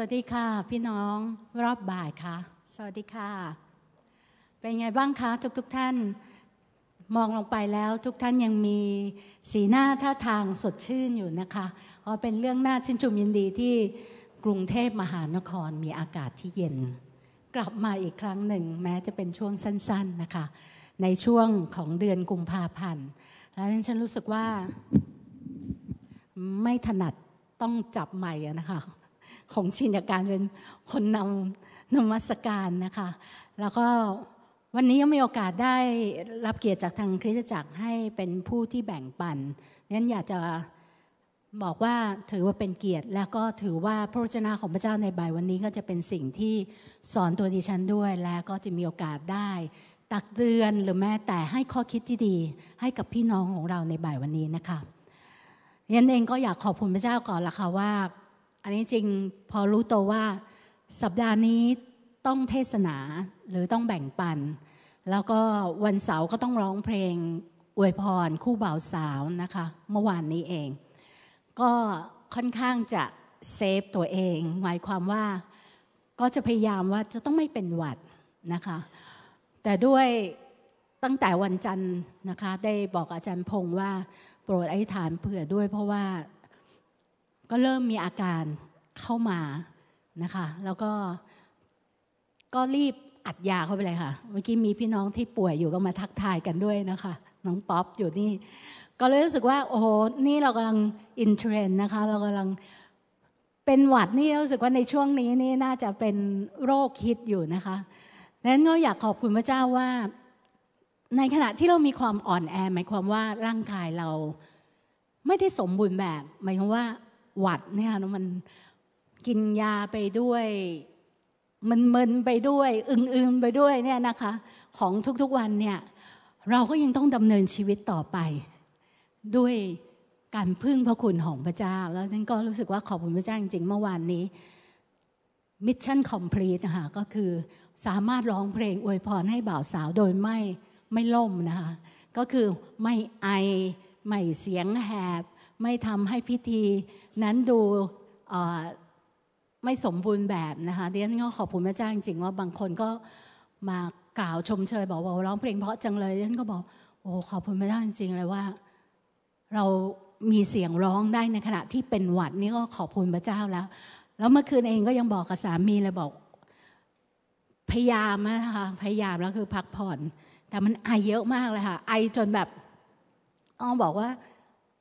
วัสดีค่ะ พี่น้องรอบบ่ายค่ะ สวัสดีค่ะ เป็นไงบ้างคะทุกๆทท่านมองลงไปแล้วทุกท่านยังมีสีหน้าท่าทางสดชื่นอยู่นะคะเพราะเป็นเรื่องน่าชื่นชมยินดีที่กรุงเทพมหานครมีอากาศที่เย็น กลับมาอีกครั้งหนึ่ง แม้จะเป็นช่วงสั้น ๆนะคะ ในช่วงของเดือนกุมภาพันธ์แล้วฉันรู้สึกว่าไม่ถนัดต้องจับใหม่นะคะ ของชินจากการเป็นคนนำนมัสการนะคะ แล้วก็วันนี้ยังมีโอกาสได้รับเกียรติจากทางคริสตจักรให้เป็นผู้ที่แบ่งปันนั้นอยากจะบอกว่าถือว่าเป็นเกียรติ แล้วก็ถือว่าพระวจนะของพระเจ้าในบ่ายวันนี้ก็จะเป็นสิ่งที่สอนตัวดิฉันด้วย และก็จะมีโอกาสได้ ตักเตือนหรือแม้แต่ให้ข้อคิดที่ดี ให้กับพี่น้องของเราในบ่ายวันนี้นะคะยันเองก็อยากขอบคุณพระเจ้าก่อนละค่ะว่า อันนี้จริงพอรู้ตัวว่าสัปดาห์นี้ต้องเทศนาหรือต้องแบ่งปัน แล้วก็วันเสาร์ก็ต้องร้องเพลงอวยพรคู่บ่าวสาวนะคะ เมื่อวานนี้เอง ก็ค่อนข้างจะเซฟตัวเอง หมายความว่าก็จะพยายามว่าจะต้องไม่เป็นหวัดนะคะ แต่ด้วยตั้งแต่วันจันทร์นะคะ ได้บอกอาจารย์พงษ์ว่าโปรดอธิษฐานเผื่อด้วยเพราะว่า ก็เริ่มมีอาการเข้ามานะคะ แล้วก็ก็รีบอัดยาเข้าไปเลยค่ะ เมื่อกี้มีพี่น้องที่ป่วยอยู่ก็มาทักทายกันด้วยนะคะ น้องป๊อปอยู่นี่ ก็เลยรู้สึกว่า โอ้โห นี่เรากำลัง in trend นะคะ เรากำลังเป็นหวัดนี่รู้สึกว่าในช่วงนี้นี่น่าจะเป็นโรคคิดอยู่นะคะดังนั้นก็อยากขอบคุณพระเจ้าว่า ในขณะที่เรามีความอ่อนแอหมายความว่าร่างกายเราไม่ได้สมบูรณ์แบบ หมายความว่า หวัดเนี่ยมันกินยาไปด้วยมันมึนไปด้วย อึงๆไปด้วยเนี่ยนะคะ ของทุกๆวันเนี่ยเราก็ยังต้องดำเนินชีวิตต่อไป ด้วยการพึ่งพระคุณของพระเจ้า แล้วฉันก็รู้สึกว่าขอบคุณพระเจ้าจริงๆเมื่อวานนี้ mission complete นะคะก็คือสามารถร้องเพลงอวยพรให้บ่าวสาวโดยไม่ไม่ล่มนะคะก็คือไม่ไอ ไม่เสียงแหบ ไม่ทำให้พิธี นั้นดูไม่สมบูรณ์แบบนะคะดิฉันก็ขอบคุณพระเจ้าจริงๆว่าบางคนก็มากล่าวชมเชย บอกว่าร้องเพลงเพราะจังเลยดิฉันก็บอกโอ้ขอบคุณพระเจ้าจริงๆเลยว่า เรามีเสียงร้องได้ในขณะที่เป็นหวัดนี่ก็ขอบคุณพระเจ้าแล้ว แล้วเมื่อคืนเองก็ยังบอกกับสามีเลยบอก พยายามนะคะพยายามแล้วคือพักผ่อน แต่มันไอเยอะมากเลยค่ะไอจนแบบอ้อบอกว่า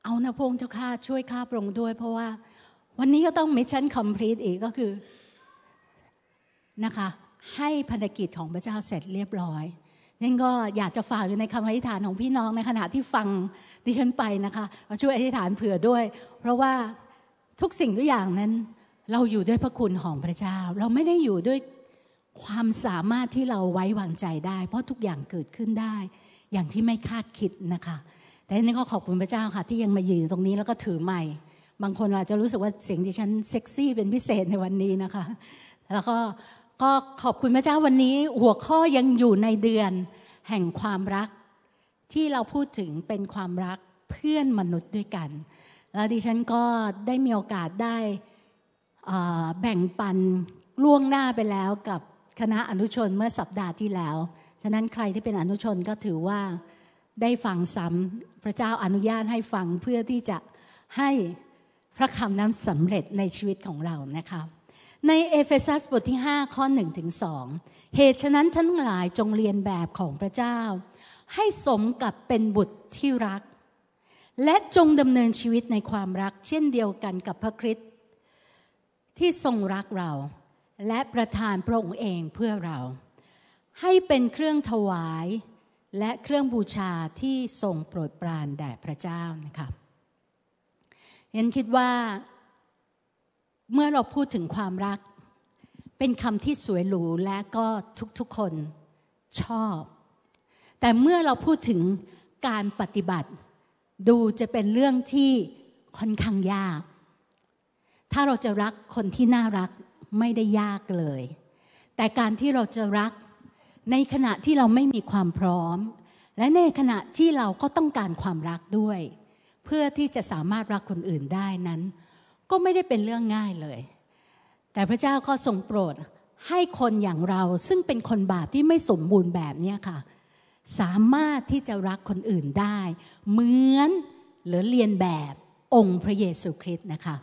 เอานะพระองค์เจ้าข้าช่วยข้าพระองค์ด้วย เพราะว่าวันนี้ก็ต้อง mission complete อีกก็คือนะคะ ให้พันธกิจของพระเจ้าเสร็จเรียบร้อยนั่นก็อยากจะฝากอยู่ในคำอธิษฐานของพี่น้องในขณะที่ฟังดิฉันไปนะคะช่วยอธิษฐานเผื่อด้วย เพราะว่าทุกสิ่งทุกอย่างนั้น เราอยู่ด้วยพระคุณของพระเจ้า เราไม่ได้อยู่ด้วยความสามารถที่เราไว้วางใจได้ เพราะทุกอย่างเกิดขึ้นได้ อย่างที่ไม่คาดคิดนะคะ แต่นี่ก็ขอบคุณพระเจ้าค่ะ ที่ยังมายืนตรงนี้แล้วก็ถือไม้บางคนอาจจะรู้สึกว่าเสียงดิฉันเซ็กซี่เป็นพิเศษในวันนี้นะคะ แล้วก็ก็ขอบคุณพระเจ้าวันนี้หัวข้อยังอยู่ในเดือนแห่งความรัก ที่เราพูดถึงเป็นความรักเพื่อนมนุษย์ด้วยกัน แล้วดิฉันก็ได้มีโอกาสได้แบ่งปันล่วงหน้าไปแล้วกับคณะอนุชนเมื่อสัปดาห์ที่แล้ว ฉะนั้นใครที่เป็นอนุชนก็ถือว่า ได้ฟังซ้ำพระเจ้าอนุญาตให้ฟังเพื่อที่จะให้พระคำนั้นสำเร็จในชีวิตของเรานะคะในเอเฟซัสบทที่ 5 ข้อ1ถึง2เหตุฉะนั้นท่านทั้งหลายจงเลียนแบบของพระเจ้า ให้สมกับเป็นบุตรที่รัก และจงดำเนินชีวิตในความรัก เช่นเดียวกันกับพระคริสต์ที่ทรงรักเรา และประทานพระองค์เองเพื่อเรา ให้เป็นเครื่องถวาย และเครื่องบูชาที่ทรงโปรดปรานแด่พระเจ้านะคะเห็นคิดว่าเมื่อเราพูดถึงความรัก เป็นคำที่สวยหรูและก็ทุกๆคนชอบ แต่เมื่อเราพูดถึงการปฏิบัติ ดูจะเป็นเรื่องที่ค่อนข้างยาก ถ้าเราจะรักคนที่น่ารักไม่ได้ยากเลย แต่การที่เราจะรัก ในขณะที่เราไม่มีความพร้อม และในขณะที่เราก็ต้องการความรักด้วย เพื่อที่จะสามารถรักคนอื่นได้นั้น ก็ไม่ได้เป็นเรื่องง่ายเลย แต่พระเจ้าก็ทรงโปรดให้คนอย่างเราซึ่งเป็นคนบาปที่ไม่สมบูรณ์แบบนี้ค่ะ สามารถที่จะรักคนอื่นได้ เหมือนหรือเลียนแบบองค์พระเยซูคริสต์นะคะ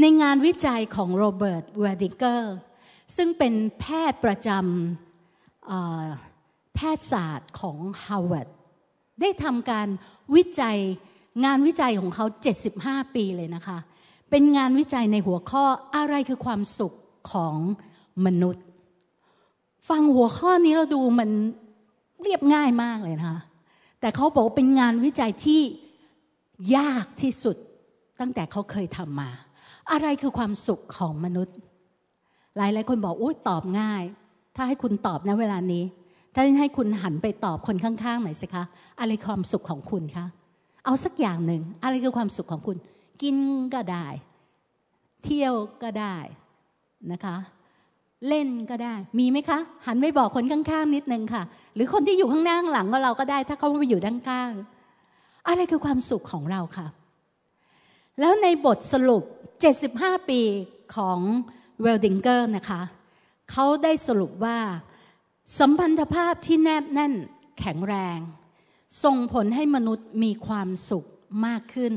ในงานวิจัยของโรเบิร์ตเวดิเกอร์ซึ่งเป็นแพทย์ประจำ แพทยศาสตร์ของฮาร์วาร์ดได้ทำการวิจัยงานวิจัยของเขา 75 ปีเลยนะคะ เป็นงานวิจัยในหัวข้ออะไรคือความสุขของมนุษย์ ฟังหัวข้อนี้เราดูมันเรียบง่ายมากเลยนะคะ แต่เขาบอกเป็นงานวิจัยที่ยากที่สุดตั้งแต่เขาเคยทำมา อะไรคือความสุขของมนุษย์ หลายหลายคนบอกโอ้ยตอบง่าย ถ้าให้คุณตอบนะเวลานี้ ถ้าให้คุณหันไปตอบคนข้างๆหน่อยสิคะอะไรความสุขของคุณคะเอาสักอย่างหนึ่งอะไรคือความสุขของคุณ กินก็ได้ เที่ยวก็ได้นะคะ เล่นก็ได้ มีไหมคะ หันไปบอกคนข้างๆนิดนึงค่ะ หรือคนที่อยู่ข้างหน้าข้างหลังก็เราก็ได้ ถ้าเขาไม่อยู่ด้านข้างอะไรคือความสุขของเราค่ะ แล้วในบทสรุป 75 ปีของเวลดิงเกอร์นะคะ เขาได้สรุปว่า สัมพันธภาพที่แนบแน่นแข็งแรง ส่งผลให้มนุษย์มีความสุขมากขึ้น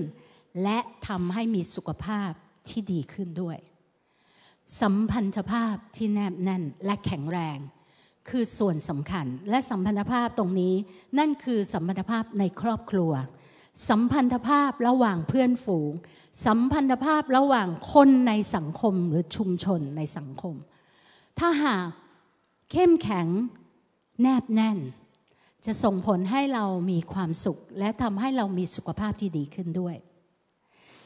และทำให้มีสุขภาพที่ดีขึ้นด้วย สัมพันธภาพที่แนบแน่นและแข็งแรง คือส่วนสำคัญและสัมพันธภาพตรงนี้ นั่นคือสัมพันธภาพในครอบครัว สัมพันธภาพระหว่างเพื่อนฝูง สัมพันธภาพระหว่างคนในสังคมหรือชุมชนในสังคม ถ้าหากเข้มแข็งแนบแน่น จะส่งผลให้เรามีความสุข และทำให้เรามีสุขภาพที่ดีขึ้นด้วย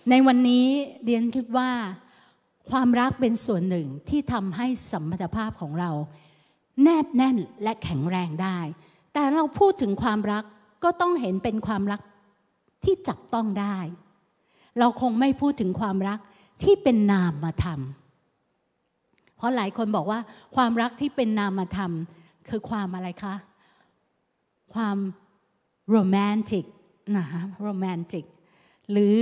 ในวันนี้เดียนคิดว่า ความรักเป็นส่วนหนึ่งที่ทำให้สัมพันธภาพของเรา แนบแน่นและแข็งแรงได้ แต่เราพูดถึงความรักก็ต้องเห็นเป็นความรักที่จับต้องได้ เราคงไม่พูดถึงความรักที่เป็นนามธรรม เพราะหลายคนบอกว่าความรักที่เป็นนามธรรม คือความอะไรคะ ความโรแมนติกนะโรแมนติกหรือ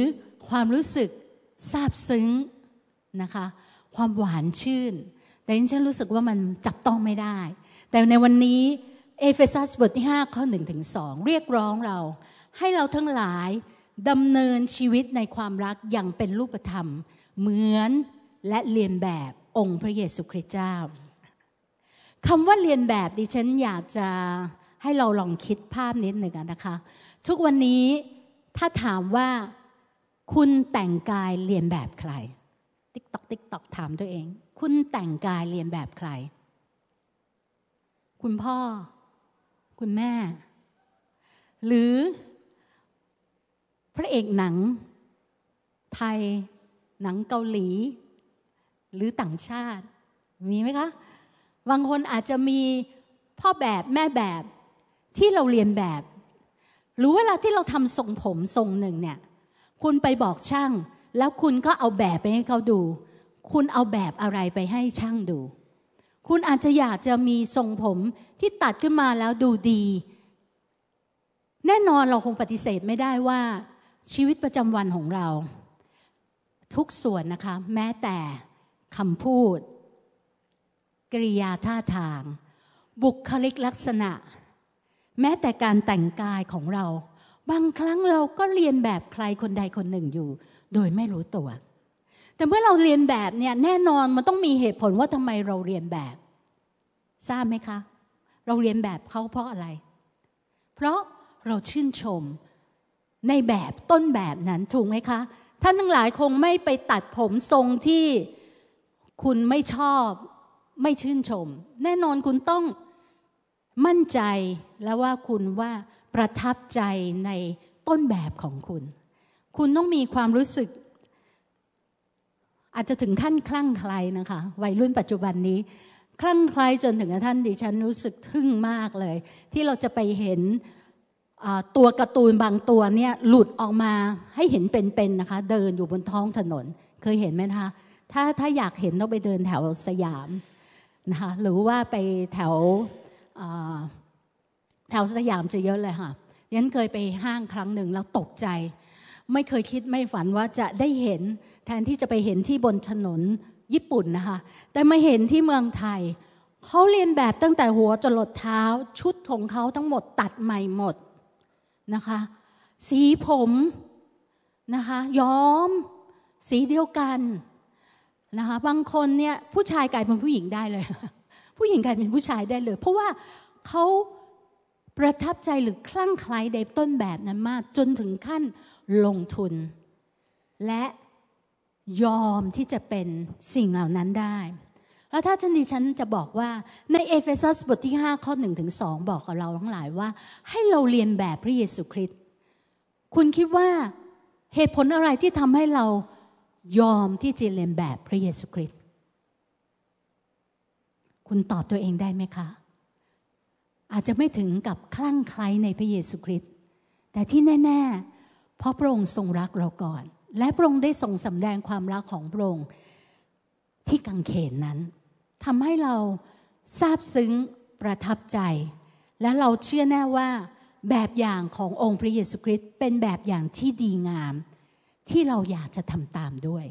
ความรู้สึกซาบซึ้งนะคะ ความหวานชื่น แต่ฉันรู้สึกว่ามันจับต้องไม่ได้ แต่ในวันนี้เอเฟซัสบทที่ 5 ข้อ1ถึง2เรียกร้องเรา ให้เราทั้งหลายดำเนินชีวิตในความรักอย่างเป็นรูปธรรม เหมือนและเรียนแบบ องค์พระเยซูคริสต์เจ้าคำว่าเรียนแบบดิฉันอยากจะให้เราลองคิดภาพนิดหนึ่งนะคะ ทุกวันนี้ถ้าถามว่าคุณแต่งกายเลียนแบบใคร ติ๊กตอกติ๊กตอกถามตัวเอง คุณแต่งกายเลียนแบบใคร คุณพ่อ คุณแม่ หรือ พระเอกหนัง ไทย หนังเกาหลี หรือต่างชาติ มีไหมคะ บางคนอาจจะมีพ่อแบบแม่แบบที่เราเรียนแบบ หรือเวลาที่เราทำทรงผมทรงหนึ่งเนี่ย คุณไปบอกช่าง แล้วคุณก็เอาแบบไปให้เขาดู คุณเอาแบบอะไรไปให้ช่างดู คุณอาจจะอยากจะมีทรงผมที่ตัดขึ้นมาแล้วดูดี แน่นอนเราคงปฏิเสธไม่ได้ว่าชีวิตประจำวันของเรา ทุกส่วนนะคะ แม้แต่ คำพูด กริยาท่าทาง บุคลิกลักษณะ แม้แต่การแต่งกายของเรา บางครั้งเราก็เรียนแบบใครคนใดคนหนึ่งอยู่ โดยไม่รู้ตัว แต่เมื่อเราเรียนแบบเนี่ยแน่นอนมันต้องมีเหตุผลว่าทำไมเราเรียนแบบ ทราบไหมคะ เราเรียนแบบเขาเพราะอะไร เพราะเราชื่นชมในแบบต้นแบบนั้นถูกไหมคะ ท่านทั้งหลายคงไม่ไปตัดผมทรงที่ คุณไม่ชอบไม่ชื่นชม แน่นอนคุณต้องมั่นใจแล้วว่าคุณว่าประทับใจในต้นแบบของคุณ คุณต้องมีความรู้สึก อาจจะถึงขั้นคลั่งไคล้นะคะ วัยรุ่นปัจจุบันนี้คลั่งไคล้จนถึงท่านดิฉันรู้สึกทึ่งมากเลย ที่เราจะไปเห็นตัวการ์ตูนบางตัวเนี่ยหลุดออกมาให้เห็นเป็นๆนะคะ เดินอยู่บนท้องถนน เคยเห็นไหมคะ ถ้าถ้าอยากเห็นต้องไปเดินแถวสยามนะคะหรือว่าไปแถวแถวสยามจะเยอะเลยค่ะยันเคยไปห้างครั้งหนึ่งแล้วตกใจ ไม่เคยคิดไม่ฝันว่าจะได้เห็นแทนที่จะไปเห็นที่บนถนนญี่ปุ่นนะคะ แต่มาเห็นที่เมืองไทยเขาเรียนแบบตั้งแต่หัวจรดเท้าชุดของเขาทั้งหมดตัดใหม่หมดนะคะ สีผมนะคะ ย้อม สีเดียวกัน นะคะบางคนเนี่ยผู้ชายกลายเป็นผู้หญิงได้เลย ผู้หญิงกลายเป็นผู้ชายได้เลย เพราะว่าเขาประทับใจหรือคลั่งไคล้ในต้นแบบนั้นมาก จนถึงขั้นลงทุน และยอมที่จะเป็นสิ่งเหล่านั้นได้ แล้วถ้าฉันดิฉันจะบอกว่าในเอเฟซัสบทที่ 5 ข้อ1ถึง2บอกกับเราทั้งหลายว่า ให้เราเรียนแบบพระเยซูคริสต์คุณคิดว่าเหตุผลอะไรที่ทำให้เรา ยอมที่จะเรียนแบบพระเยซูคริสต์คุณตอบตัวเองได้ไหมคะ อาจจะไม่ถึงกับคลั่งไคล้ในพระเยซูคริสต์แต่ที่แน่ ๆ เพราะพระองค์ทรงรักเราก่อน และพระองค์ได้ทรงสำแดงความรักของพระองค์ที่กังเขนนั้นทำให้เราซาบซึ้งประทับใจ และเราเชื่อแน่ว่าแบบอย่างขององค์พระเยซูคริสต์เป็นแบบอย่างที่ดีงาม ที่เราอยากจะทำตามด้วย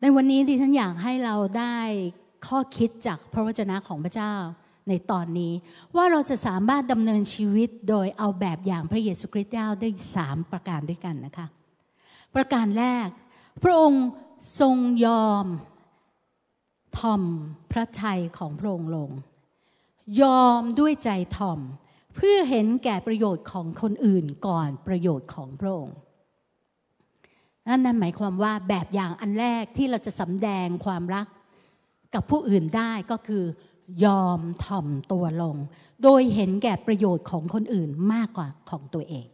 ในวันนี้ดิฉันอยากให้เราได้ข้อคิดจากพระวจนะของพระเจ้าในตอนนี้ ว่าเราจะสามารถดำเนินชีวิตโดยเอาแบบอย่างพระเยซูคริสต์เจ้าได้สามประการด้วยกันนะคะ ประการแรก พระองค์ทรงยอมทอมพระทัยของพระองค์ลง ยอมด้วยใจทอม เพื่อเห็นแก่ประโยชน์ของคนอื่นก่อนประโยชน์ของพระองค์นั่นนั่นหมายความว่าแบบอย่างอันแรกที่เราจะสำแดงความรักกับผู้อื่นได้ก็คือยอมถ่อมตัวลง โดยเห็นแก่ประโยชน์ของคนอื่นมากกว่าของตัวเอง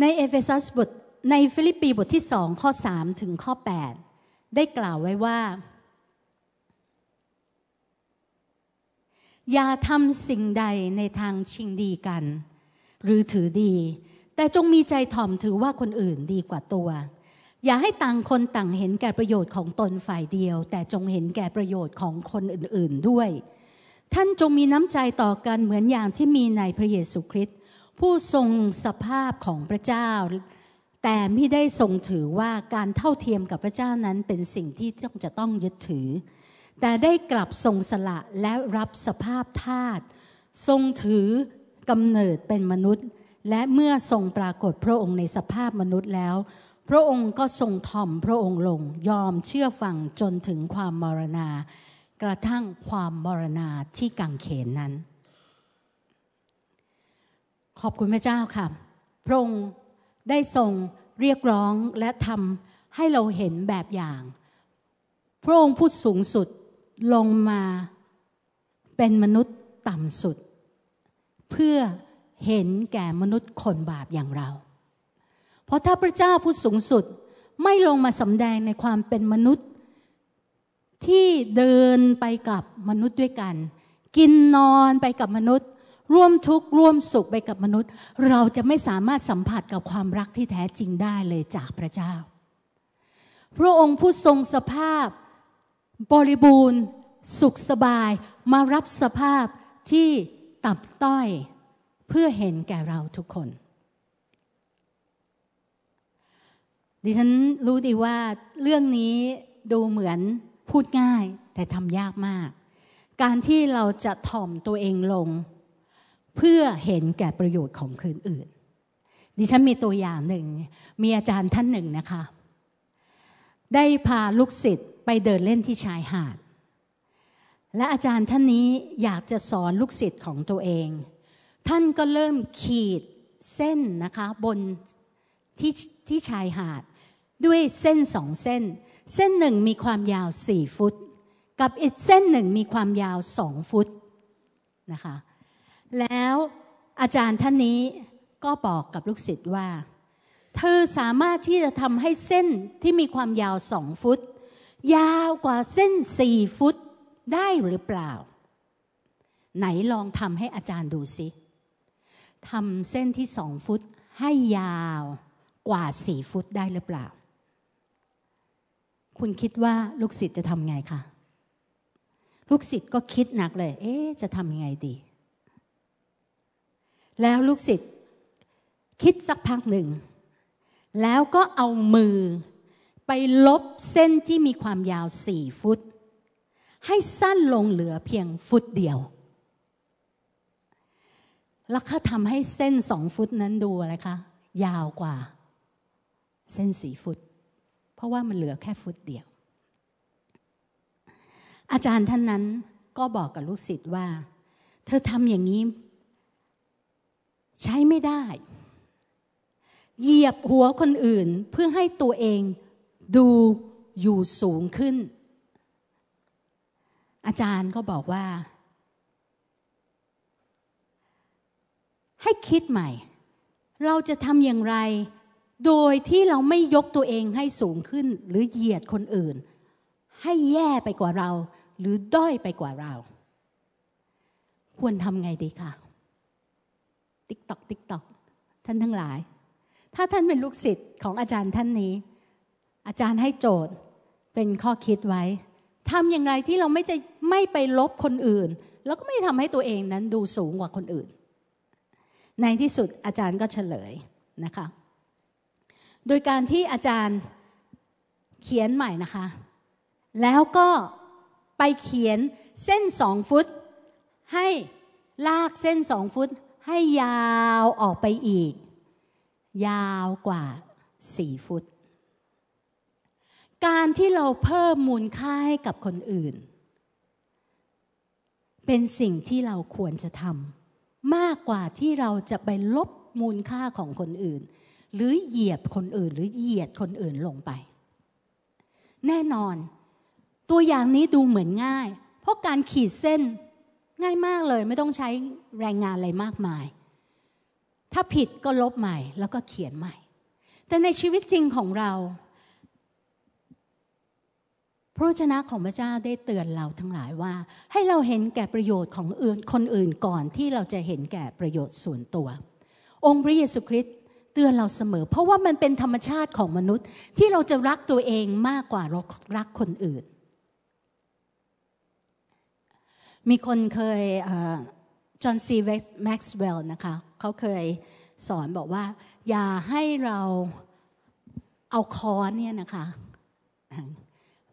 ในเอเฟซัสบทในฟิลิปปีบทที่สองข้อสามถึงข้อ 8 ได้กล่าวไว้ว่า อย่าทำสิ่งใดในทางชิงดีกัน หรือถือดี แต่จงมีใจถ่อมถือว่าคนอื่นดีกว่าตัว อย่าให้ต่างคนต่างเห็นแก่ประโยชน์ของตนฝ่ายเดียว แต่จงเห็นแก่ประโยชน์ของคนอื่นๆด้วย ท่านจงมีน้ำใจต่อกันเหมือนอย่างที่มีในพระเยซูคริสต์ผู้ทรงสภาพของพระเจ้า แต่ไม่ได้ทรงถือว่าการเท่าเทียมกับพระเจ้านั้นเป็นสิ่งที่ต้องจะต้องยึดถือ แต่ได้กลับทรงสละและรับสภาพทาตทรงถือกำเนิดเป็นมนุษย์ และเมื่อทรงปรากฏพระองค์ในสภาพมนุษย์แล้ว พระองค์ก็ทรงถ่อมพระองค์ลงยอมเชื่อฟังจนถึงความมรณา กระทั่งความมรณาที่กังเขนนั้น ขอบคุณพระเจ้าค่ะ พระองค์ได้ทรงเรียกร้องและทำให้เราเห็นแบบอย่าง พระองค์ผู้สูงสุด ลงมาเป็นมนุษย์ต่ำสุด เพื่อเห็นแก่มนุษย์คนบาปอย่างเรา เพราะถ้าพระเจ้าผู้สูงสุดไม่ลงมาสำแดงในความเป็นมนุษย์ ที่เดินไปกับมนุษย์ด้วยกัน กินนอนไปกับมนุษย์ ร่วมทุกข์ร่วมสุขไปกับมนุษย์ เราจะไม่สามารถสัมผัสกับความรักที่แท้จริงได้เลยจากพระเจ้า พระองค์ผู้ทรงสภาพ บริบูรณ์ สุขสบายมารับสภาพที่ต่ำต้อยเพื่อเห็นแก่เราทุกคน ดิฉันรู้ดีว่าเรื่องนี้ดูเหมือนพูดง่ายแต่ทำยากมาก การที่เราจะถ่อมตัวเองลง เพื่อเห็นแก่ประโยชน์ของคนอื่น ดิฉันมีตัวอย่างหนึ่ง มีอาจารย์ท่านหนึ่งนะคะ ได้พาลูกศิษย์ ไปเดินเล่นที่ชายหาด และอาจารย์ท่านนี้อยากจะสอนลูกศิษย์ของตัวเอง ท่านก็เริ่มขีดเส้นนะคะบนที่ที่ชายหาด ด้วยเส้นสองเส้น เส้นหนึ่งมีความยาวสี่ฟุต กับอีกเส้นหนึ่งมีความยาวสองฟุตนะคะแล้วอาจารย์ท่านนี้ก็บอกกับลูกศิษย์ว่า เธอสามารถที่จะทำให้เส้นที่มีความยาวสองฟุต ยาวกว่าเส้นสี่ฟุตได้หรือเปล่า ไหนลองทำให้อาจารย์ดูสิทำเส้นที่สองฟุตให้ยาวกว่าสี่ฟุตได้หรือเปล่า คุณคิดว่าลูกศิษย์จะทำไงคะลูกศิษย์ก็คิดหนักเลย เอ๊จะทำยังไงดี แล้วลูกศิษย์คิดสักพักหนึ่ง แล้วก็เอามือ ไปลบเส้นที่มีความยาวสี่ฟุต ให้สั้นลงเหลือเพียงฟุตเดียว แล้วเขาทำให้เส้นสองฟุตนั้นดูอะไรคะ ยาวกว่า เส้นสี่ฟุต เพราะว่ามันเหลือแค่ฟุตเดียว อาจารย์ท่านนั้นก็บอกกับลูกศิษย์ว่า เธอทำอย่างนี้ ใช้ไม่ได้ เหยียบหัวคนอื่นเพื่อให้ตัวเอง ดูอยู่สูงขึ้น อาจารย์ก็บอกว่า ให้คิดใหม่ เราจะทำอย่างไร โดยที่เราไม่ยกตัวเองให้สูงขึ้น หรือเหยียดคนอื่น ให้แย่ไปกว่าเรา หรือด้อยไปกว่าเรา ควรทำไงดีคะติ๊กตอกติ๊กตอกท่านทั้งหลาย ถ้าท่านเป็นลูกศิษย์ของอาจารย์ท่านนี้ อาจารย์ให้โจทย์เป็นข้อคิดไว้ทำอย่างไรที่เราไม่จะไม่ไปลบคนอื่น แล้วก็ไม่ทำให้ตัวเองนั้นดูสูงกว่าคนอื่น ในที่สุดอาจารย์ก็เฉลยนะคะ โดยการที่อาจารย์เขียนใหม่นะคะ แล้วก็ไปเขียนเส้นสองฟุต ให้ลากเส้นสองฟุต ให้ยาวออกไปอีก ยาวกว่าสี่ฟุต การที่เราเพิ่มมูลค่าให้กับคนอื่น เป็นสิ่งที่เราควรจะทำมากกว่าที่เราจะไปลบมูลค่าของคนอื่น หรือเหยียบคนอื่น หรือเหยียดคนอื่นลงไป แน่นอน ตัวอย่างนี้ดูเหมือนง่าย เพราะการขีดเส้นง่ายมากเลยไม่ต้องใช้แรงงานอะไรมากมาย ถ้าผิดก็ลบใหม่แล้วก็เขียนใหม่ แต่ในชีวิตจริงของเรา พระชนะของพระเจ้าได้เตือนเราทั้งหลายว่า ให้เราเห็นแก่ประโยชน์ของอื่นคนอื่นก่อนที่เราจะเห็นแก่ประโยชน์ส่วนตัว องค์พระเยซูคริสต์เตือนเราเสมอ เพราะว่ามันเป็นธรรมชาติของมนุษย์ ที่เราจะรักตัวเองมากกว่ารักคนอื่น มีคนเคยจอห์นซีแม็กซ์เวลล์นะคะเขาเคยสอนบอกว่า อย่าให้เราเอาคอนเนี่ยนะคะ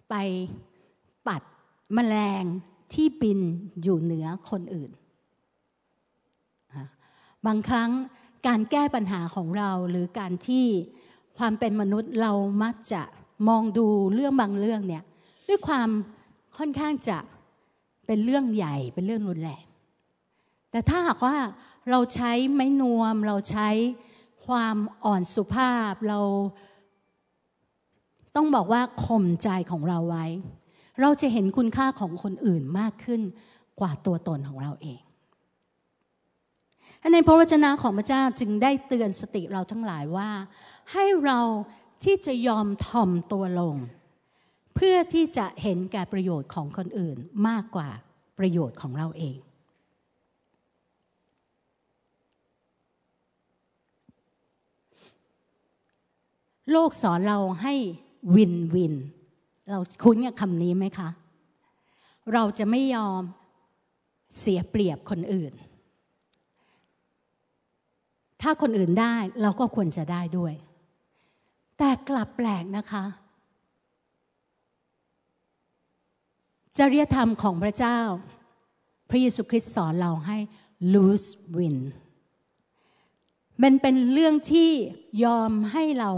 ไปปัดมแมลงที่บินอยู่เหนือคนอื่น บางครั้งการแก้ปัญหาของเราหรือการที่ความเป็นมนุษย์เรามักจะมองดูเรื่องบางเรื่องเนี่ยด้วยความค่อนข้างจะเป็นเรื่องใหญ่เป็นเรื่องรุนแรงแต่ถ้าหากว่าเราใช้ไม้นวม เราใช้ความอ่อนสุภาพเรา ต้องบอกว่าข่มใจของเราไว้ เราจะเห็นคุณค่าของคนอื่นมากขึ้นกว่าตัวตนของเราเองในพระวจนะของพระเจ้าจึงได้เตือนสติเราทั้งหลายว่า ให้เราที่จะยอมถ่อมตัวลง เพื่อที่จะเห็นแก่ประโยชน์ของคนอื่นมากกว่าประโยชน์ของเราเอง โลกสอนเราให้ วินวิน เราคุ้นกับคำนี้ไหมคะ เราจะไม่ยอมเสียเปรียบคนอื่น ถ้าคนอื่นได้เราก็ควรจะได้ด้วย แต่กลับแปลกนะคะจริยธรรมของพระเจ้า พระเยซูคริสต์สอนเราให้ lose win มันเป็นเรื่องที่ยอมให้เรา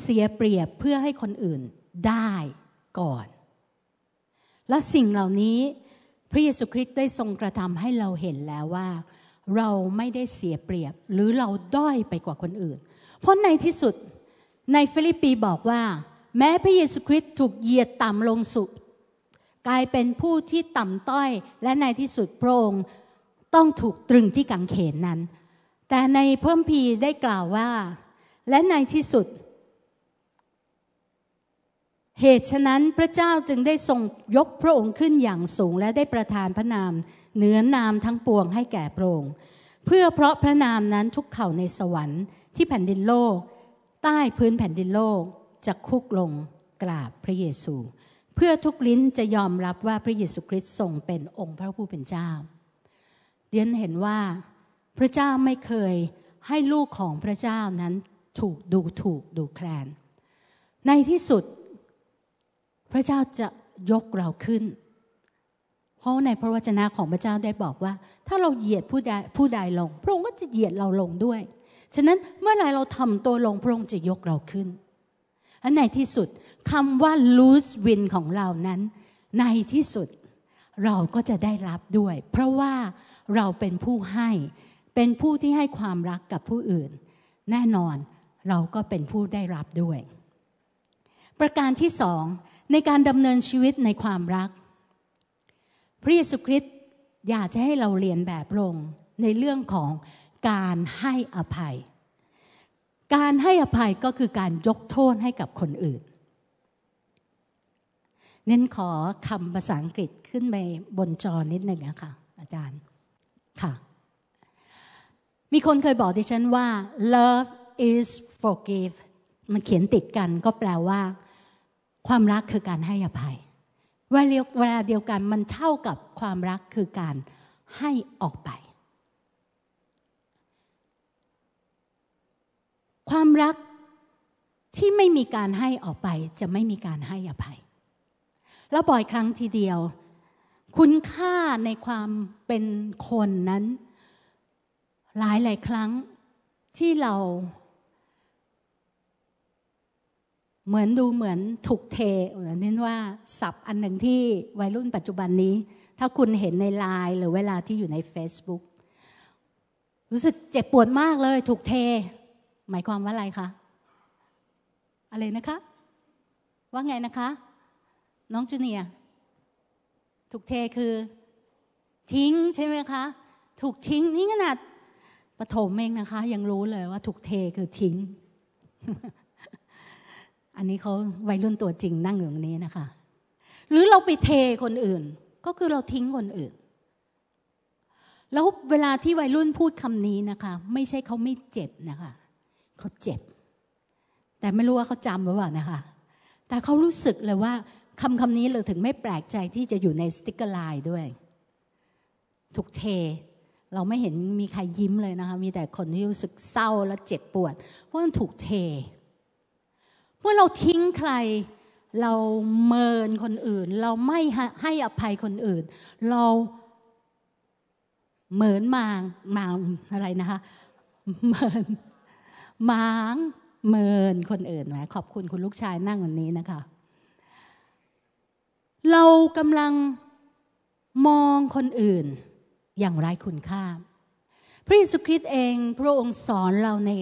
เสียเปรียบเพื่อให้คนอื่นได้ก่อน และสิ่งเหล่านี้พระเยซูคริสต์ได้ทรงกระทำให้เราเห็นแล้วว่า เราไม่ได้เสียเปรียบหรือเราด้อยไปกว่าคนอื่น เพราะในที่สุดในฟิลิปปีบอกว่า แม้พระเยซูคริสต์ถูกเหยียดต่ำลงสุดกลายเป็นผู้ที่ต่ำต้อย และในที่สุดพระองค์ต้องถูกตรึงที่กางเขนนั้น แต่ในเพิ่มพีได้กล่าวว่า และในที่สุด เหตุฉะนั้นพระเจ้าจึงได้ทรงยกพระองค์ขึ้นอย่างสูง และได้ประทานพระนามเหนือนามทั้งปวงให้แก่พระองค์เพื่อเพราะพระนามนั้นทุกเข่าในสวรรค์ที่แผ่นดินโลก ใต้พื้นแผ่นดินโลกจะคุกลงกราบพระเยซู เพื่อทุกลิ้นจะยอมรับว่าพระเยซูคริสต์ทรงเป็นองค์พระผู้เป็นเจ้าเดียนเห็นว่า พระเจ้าไม่เคยให้ลูกของพระเจ้านั้นถูกดูถูกดูแคลน ในที่สุด พระเจ้าจะยกเราขึ้น เพราะในพระวจนะของพระเจ้าได้บอกว่า ถ้าเราเหยียดผู้ใดผู้ใดลง พระองค์ก็จะเหยียดเราลงด้วย ฉะนั้นเมื่อไรเราทำตัวลงพระองค์จะยกเราขึ้นและในที่สุดคำว่า lose win ของเรานั้น ในที่สุดเราก็จะได้รับด้วย เพราะว่าเราเป็นผู้ให้ เป็นผู้ที่ให้ความรักกับผู้อื่น แน่นอนเราก็เป็นผู้ได้รับด้วย ประการที่สองในการดำเนินชีวิตในความรัก พระเยซูคริสต์อยากจะให้เราเรียนแบบลงในเรื่องของการให้อภัย การให้อภัยก็คือการยกโทษให้กับคนอื่น เน้นขอคำภาษาอังกฤษขึ้นไปบนจอนิดหนึ่งนะคะอาจารย์ค่ะ มีคนเคยบอกดิฉันว่า love is forgive มันเขียนติดกันก็แปลว่า ความรักคือการให้อภัยเวลาเดียวกันมันเท่ากับความรักคือการให้ออกไป ความรักที่ไม่มีการให้ออกไปจะไม่มีการให้อภัย แล้วบ่อยครั้งทีเดียว คุณค่าในความเป็นคนนั้น หลายหลายครั้งที่เรา เหมือนดูเหมือนถูกเทเน้นว่าสับอันหนึ่งที่วัยรุ่นปัจจุบันนี้ ถ้าคุณเห็นในไลน์หรือเวลาที่อยู่ใน Facebook รู้สึกเจ็บปวดมากเลย ถูกเท หมายความว่าอะไรคะ อะไรนะคะ ว่าไงนะคะ น้องจูเนียถูกเทคือ ทิ้งใช่ไหมคะ ถูกทิ้งนี่ขนาด ปฐมเองนะคะ ยังรู้เลยว่าถูกเทคือทิ้ง อันนี้เขาวัยรุ่นตัวจริงนั่งอยู่ตรงนี้นะคะ หรือเราไปเทคนอื่น ก็คือเราทิ้งคนอื่น แล้วเวลาที่วัยรุ่นพูดคำนี้นะคะ ไม่ใช่เขาไม่เจ็บนะคะเขาเจ็บ แต่ไม่รู้ว่าเขาจำหรือเปล่านะคะ แต่เขารู้สึกเลยว่าคำคำนี้เลยถึงไม่แปลกใจที่จะอยู่ในสติกเกอร์ไลน์ด้วย ถูกเท เราไม่เห็นมีใครยิ้มเลยนะคะมีแต่คนที่รู้สึกเศร้าและเจ็บปวด เพราะมันถูกเทเมื่อเราทิ้งใคร เราเมินคนอื่น เราไม่ให้อภัยคนอื่น เราเหมือนมางมางอะไรนะคะเมินมางเมินคนอื่นไหมขอบคุณคุณลูกชายนั่งวันนี้นะคะ เรากำลังมองคนอื่น อย่างไร้คุณค่า พระเยซูคริสต์เองพระองค์สอนเราใน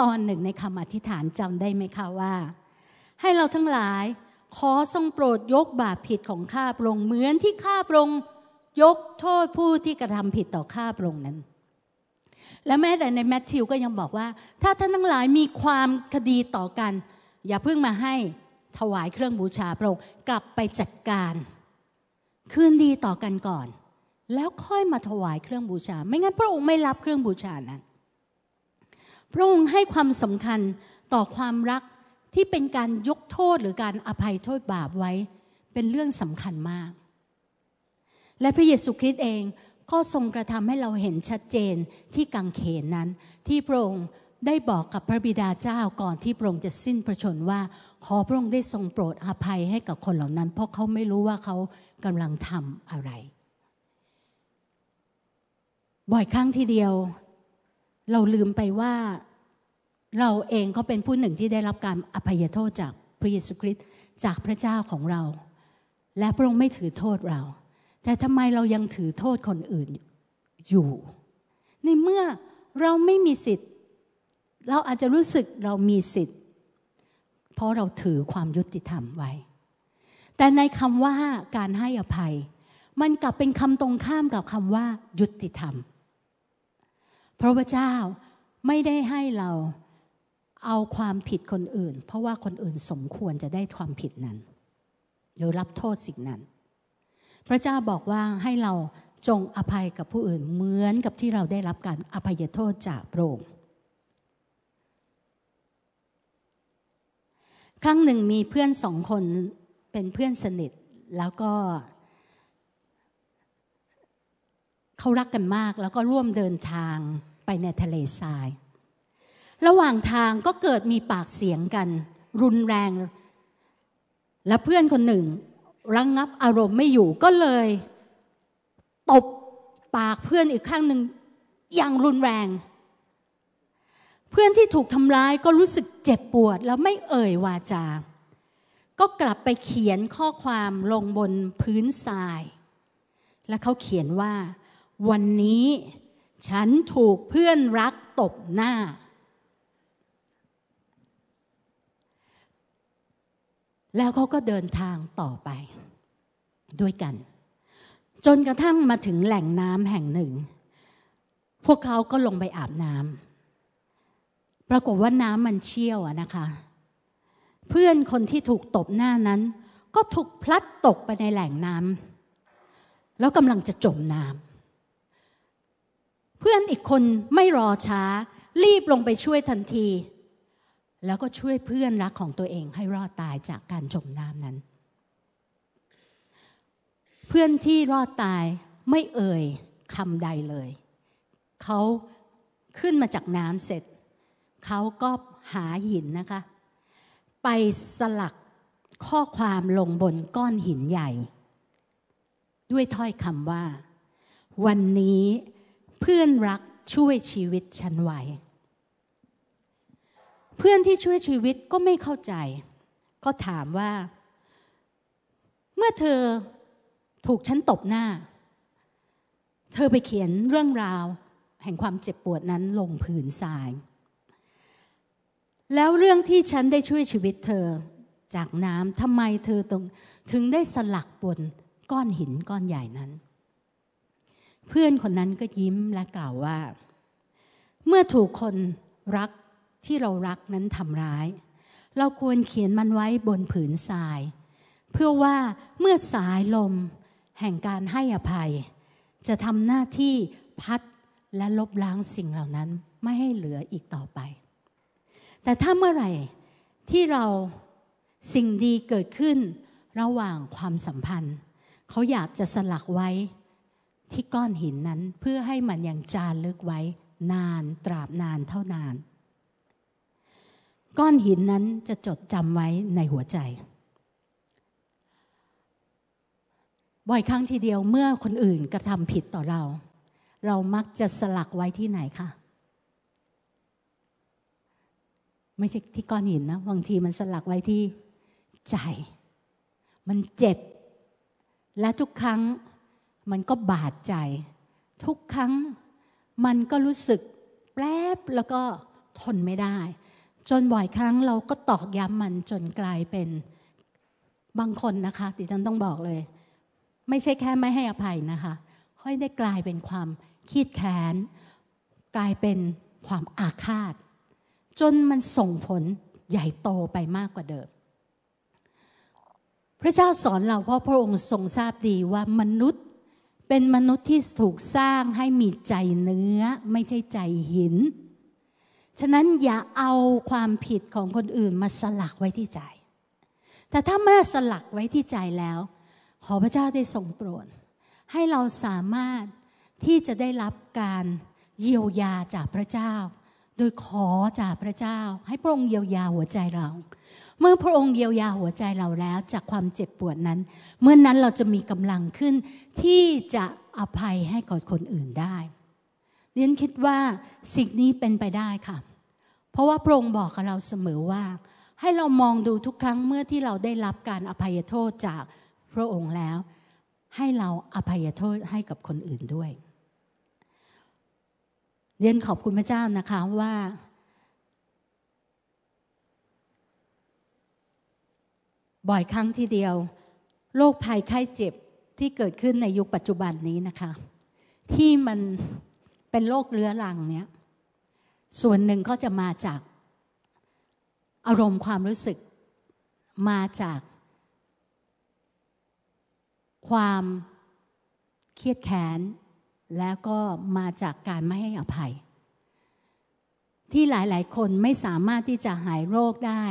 ตอนหนึ่งในคำอธิษฐานจำได้ไหมคะว่า ให้เราทั้งหลายขอทรงโปรดยกบาปผิดของข้าพระองค์เหมือนที่ข้าพระองค์ยกโทษผู้ที่กระทำผิดต่อข้าพระองค์นั้น และแม้แต่ในแมทธิวก็ยังบอกว่า ถ้าท่านทั้งหลายมีความคดีต่อกัน อย่าเพิ่งมาให้ถวายเครื่องบูชาพระองค์กลับไปจัดการ คืนดีต่อกันก่อน แล้วค่อยมาถวายเครื่องบูชา ไม่งั้นพระองค์ไม่รับเครื่องบูชานั้น พระองค์ให้ความสำคัญต่อความรักที่เป็นการยกโทษหรือการอภัยโทษบาปไว้ เป็นเรื่องสำคัญมาก และพระเยซูคริสต์เองก็ทรงกระทำให้เราเห็นชัดเจนที่กังเขนนั้น ที่พระองค์ได้บอกกับพระบิดาเจ้าก่อนที่พระองค์จะสิ้นพระชนว่า ขอพระองค์ได้ทรงโปรดอภัยให้กับคนเหล่านั้น เพราะเขาไม่รู้ว่าเขากำลังทำอะไร บ่อยครั้งทีเดียว เราลืมไปว่า เราเองก็เป็นผู้หนึ่งที่ได้รับการอภัยโทษจากพระเยซูคริสต์จากพระเจ้าของเรา และพระองค์ไม่ถือโทษเรา แต่ทำไมเรายังถือโทษคนอื่นอยู่ ในเมื่อเราไม่มีสิทธิ์ เราอาจจะรู้สึกเรามีสิทธิ์ เพราะเราถือความยุติธรรมไว้ แต่ในคำว่าการให้อภัย มันกลับเป็นคำตรงข้ามกับคำว่า ยุติธรรม พระเจ้าไม่ได้ให้เราเอาความผิดคนอื่น เพราะว่าคนอื่นสมควรจะได้ความผิดนั้น หรือรับโทษสิ่งนั้น พระเจ้าบอกว่าให้เราจงอภัยกับผู้อื่นเหมือนกับที่เราได้รับการอภัยโทษจากพระองค์ครั้งหนึ่งมีเพื่อนสองคนเป็นเพื่อนสนิทแล้วก็เขารักกันมากแล้วก็ร่วมเดินทาง ไปในทะเลทราย ระหว่างทางก็เกิดมีปากเสียงกัน รุนแรง และเพื่อนคนหนึ่ง ระงงับอารมณ์ไม่อยู่ก็เลยตบปากเพื่อนอีกข้างหนึ่งอย่างรุนแรง เพื่อนที่ถูกทำร้ายก็รู้สึกเจ็บปวด แล้วไม่เอ่ยวาจา ก็กลับไปเขียนข้อความลงบนพื้นทราย และเขาเขียนว่า วันนี้ ฉันถูกเพื่อนรักตบหน้า แล้วเขาก็เดินทางต่อไป ด้วยกัน จนกระทั่งมาถึงแหล่งน้ำแห่งหนึ่ง พวกเขาก็ลงไปอาบน้ำปรากฏว่าน้ำมันเชี่ยวอะนะคะ เพื่อนคนที่ถูกตบหน้านั้น ก็ถูกพลัดตกไปในแหล่งน้ำแล้วกำลังจะจมน้ำ เพื่อนอีกคนไม่รอช้า รีบลงไปช่วยทันที แล้วก็ช่วยเพื่อนรักของตัวเองให้รอดตายจากการจมน้ำนั้น เพื่อนที่รอดตายไม่เอ่ยคำใดเลย เขาขึ้นมาจากน้ำเสร็จ เขาก็หาหินนะคะ ไปสลักข้อความลงบนก้อนหินใหญ่ ด้วยถ้อยคำว่า วันนี้ เพื่อนรักช่วยชีวิตฉันไว้ เพื่อนที่ช่วยชีวิตก็ไม่เข้าใจ ก็ถามว่า เมื่อเธอถูกฉันตบหน้า เธอไปเขียนเรื่องราว แห่งความเจ็บปวดนั้นลงผืนทราย แล้วเรื่องที่ฉันได้ช่วยชีวิตเธอจากน้ำทำไมเธอตรงถึงได้สลักบนก้อนหินก้อนใหญ่นั้น เพื่อนคนนั้นก็ยิ้มและกล่าวว่า เมื่อถูกคนรักที่เรารักนั้นทำร้าย เราควรเขียนมันไว้บนผืนทราย เพื่อว่าเมื่อสายลมแห่งการให้อภัย จะทำหน้าที่พัดและลบล้างสิ่งเหล่านั้นไม่ให้เหลืออีกต่อไป แต่ถ้าเมื่อไหร่ที่เราสิ่งดีเกิดขึ้นระหว่างความสัมพันธ์ เขาอยากจะสลักไว้ ที่ก้อนหินนั้นเพื่อให้มันยังจารึกไว้นานตราบนานเท่านาน ก้อนหินนั้นจะจดจำไว้ในหัวใจ บ่อยครั้งทีเดียวเมื่อคนอื่นกระทำผิดต่อเรา เรามักจะสลักไว้ที่ไหนคะไม่ใช่ที่ก้อนหินนะบางทีมันสลักไว้ที่ใจ มันเจ็บ และทุกครั้ง มันก็บาดใจ ทุกครั้งมันก็รู้สึกแปรบแล้วก็ทนไม่ได้ จนบ่อยครั้งเราก็ตอกย้ำมันจนกลายเป็นบางคนนะคะดิฉันต้องบอกเลย ไม่ใช่แค่ไม่ให้อภัยนะคะค่อยได้กลายเป็นความขีดแค้นกลายเป็นความอาฆาต จนมันส่งผลใหญ่โตไปมากกว่าเดิม พระเจ้าสอนเราเพราะพระองค์ทรงทราบดีว่ามนุษย์ เป็นมนุษย์ที่ถูกสร้างให้มีใจเนื้อไม่ใช่ใจหิน ฉะนั้นอย่าเอาความผิดของคนอื่นมาสลักไว้ที่ใจ แต่ถ้าเมื่อสลักไว้ที่ใจแล้ว ขอพระเจ้าได้ทรงโปรด ให้เราสามารถที่จะได้รับการเยียวยาจากพระเจ้า โดยขอจากพระเจ้า ให้พระองค์เยียวยาหัวใจเรา เมื่อพระองค์เยียวยาหัวใจเราแล้วจากความเจ็บปวดนั้น เมื่อนนั้นเราจะมีกำลังขึ้นที่จะอภัยให้กับคนอื่นได้เรียนคิดว่าสิ่งนี้เป็นไปได้ค่ะ เพราะว่าพระองค์บอกกับเราเสมอว่า ให้เรามองดูทุกครั้งเมื่อที่เราได้รับการอภัยโทษจากพระองค์แล้ว ให้เราอภัยโทษให้กับคนอื่นด้วยเรียนขอบคุณพระเจ้านะคะว่า บ่อยครั้งทีเดียวโรคภัยไข้เจ็บที่เกิดขึ้นในยุคปัจจุบันนี้นะคะ ที่มันเป็นโรคเรื้อรังเนี้ยส่วนหนึ่งก็จะมาจากอารมณ์ความรู้สึกมาจาก ความเครียดแค้นแล้วก็มาจากการไม่ให้อภัย ที่หลาย ๆ คนไม่สามารถที่จะหายโรคได้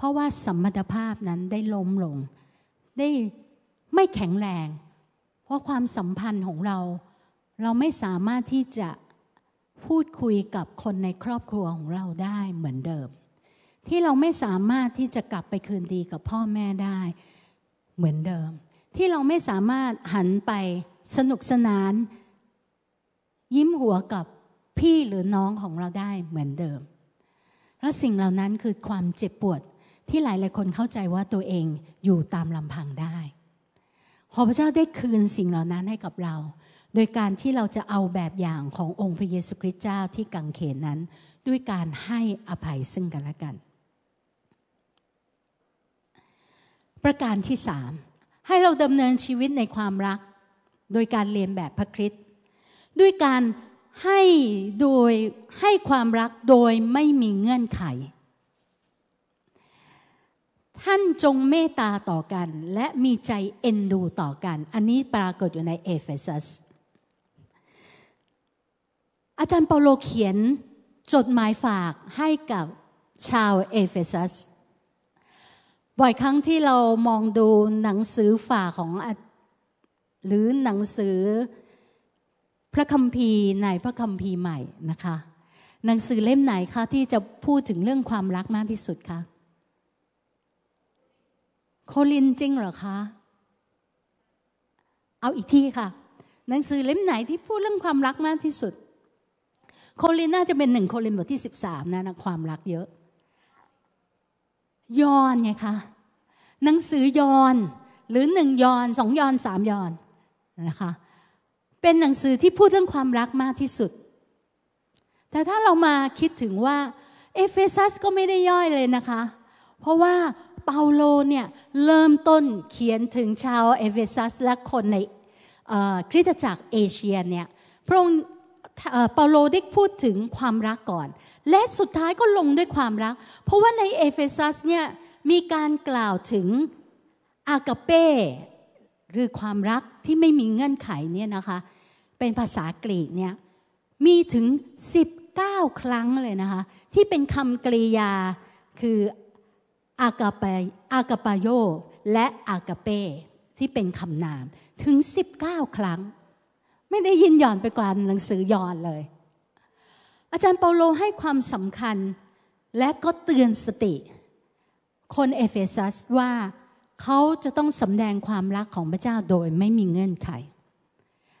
เพราะว่าสมรรถภาพนั้นได้ล้มลง ได้ไม่แข็งแรง เพราะความสัมพันธ์ของเรา เราไม่สามารถที่จะพูดคุยกับคนในครอบครัวของเราได้เหมือนเดิม ที่เราไม่สามารถที่จะกลับไปคืนดีกับพ่อแม่ได้ เหมือนเดิม ที่เราไม่สามารถหันไปสนุกสนาน ยิ้มหัวกับพี่หรือน้องของเราได้เหมือนเดิม และสิ่งเหล่านั้นคือความเจ็บปวด ที่หลายหลายคนเข้าใจว่าตัวเองอยู่ตามลำพังได้ ขอพระเจ้าได้คืนสิ่งเหล่านั้นให้กับเรา โดยการที่เราจะเอาแบบอย่างขององค์พระเยซูคริสต์เจ้าที่กังเขนนั้น ด้วยการให้อภัยซึ่งกันและกัน ประการที่สามให้เราดำเนินชีวิตในความรัก โดยการเรียนแบบพระคริสต์ด้วยการให้โดยให้ความรักโดยไม่มีเงื่อนไข ท่านจงเมตตาต่อกัน และมีใจเอ็นดูต่อกัน อันนี้ปรากฏอยู่ในเอเฟซัส อาจารย์เปาโลเขียนจดหมายฝากให้กับชาวเอเฟซัส บ่อยครั้งที่เรามองดูหนังสือฝากของหรือหนังสือพระคัมภีร์ในพระคัมภีร์ใหม่นะคะ หนังสือเล่มไหนคะที่จะพูดถึงเรื่องความรักมากที่สุดคะ โคลินจริงเหรอคะ เอาอีกที่ค่ะ หนังสือเล่มไหนที่พูดเรื่องความรักมากที่สุด โครินธ์น่าจะเป็นหนึ่งโครินธ์บทที่สิบสามนะนะความรักเยอะ ยอห์นไงคะ หนังสือยอห์นหรือหนึ่งยอห์นสองยอห์นสามยอห์นนะคะ เป็นหนังสือที่พูดเรื่องความรักมากที่สุด แต่ถ้าเรามาคิดถึงว่า เอเฟซัสก็ไม่ได้น้อยเลยนะคะ เพราะว่า เปาโลเนี่ยเริ่มต้นเขียนถึงชาวเอเฟซัสและคนในคริสตจักรเอเชียเนี่ยพระองค์เปาโลได้พูดถึงความรักก่อน และสุดท้ายก็ลงด้วยความรัก เพราะว่าในเอเฟซัสเนี่ยมีการกล่าวถึงอากาเป้คือความรักที่ไม่มีเงื่อนไขเนี่ยนะคะเป็นภาษากรีกเนี่ยมีถึง 19 ครั้งเลยนะคะที่เป็นคำกริยาคือ อากาเปอากาปโย และอากาเปที่เป็นคำนามถึง 19 ครั้ง ไม่ได้ยินย่อนไปกว่าหนังสือย่อนเลย อาจารย์เปาโลให้ความสำคัญและก็เตือนสติ คนเอเฟซัสว่าเขาจะต้องสำแดงความรักของพระเจ้าโดยไม่มีเงื่อนไข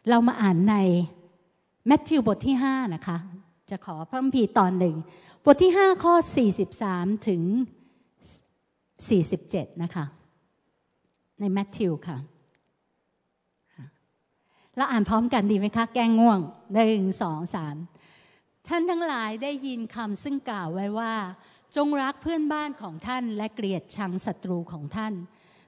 เรามาอ่านในแมทธิวบทที่ 5 นะคะ จะขอพระคัมภีร์ตอนหนึ่ง บทที่ 5 ข้อ 43 ถึง 47 นะคะ ในแมทธิวค่ะเราอ่านพร้อมกันดีไหมคะ แก้งง่วงหนึ่งสองสามท่านทั้งหลายได้ยินคำซึ่งกล่าวไว้ว่า จงรักเพื่อนบ้านของท่านและเกลียดชังศัตรูของท่าน